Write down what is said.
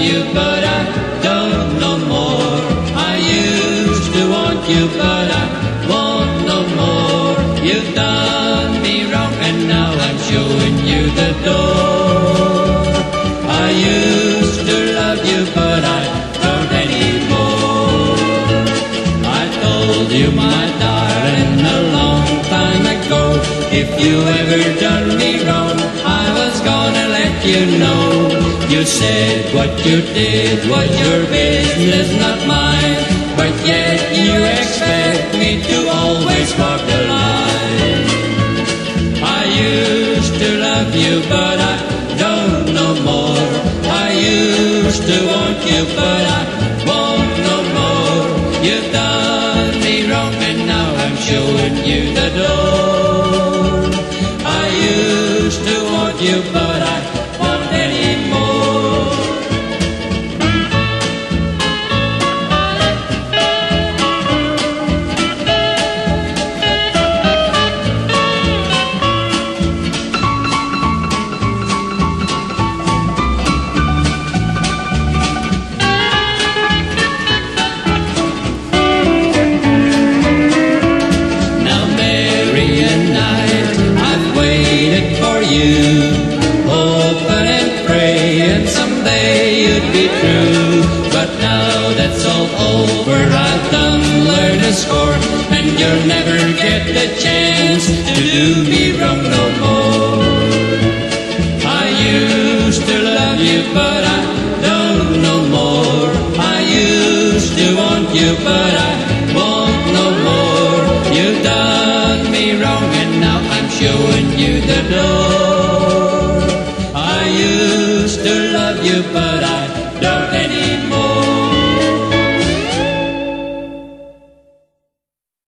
you, but I don't no more. I used to want you, but I want no more. You've done me wrong, and now I'm showing you the door. I used to love you, but I don't anymore. I told you, my darling, a long time ago, if you ever done. You said what you did was your business, not mine, but yet you expect me to always walk the line. I used to love you, but I don't no more. I used to want you, but I won't no more. You've done me wrong, and now I'm showing you the door. Over, I've done learned a score, and you'll never get the chance to do me wrong no more. I used to love you, but I don't no more. I used to want you, but I won't no more. You've done me wrong, and now I'm showing you the door. I used to love you, but I don't anymore.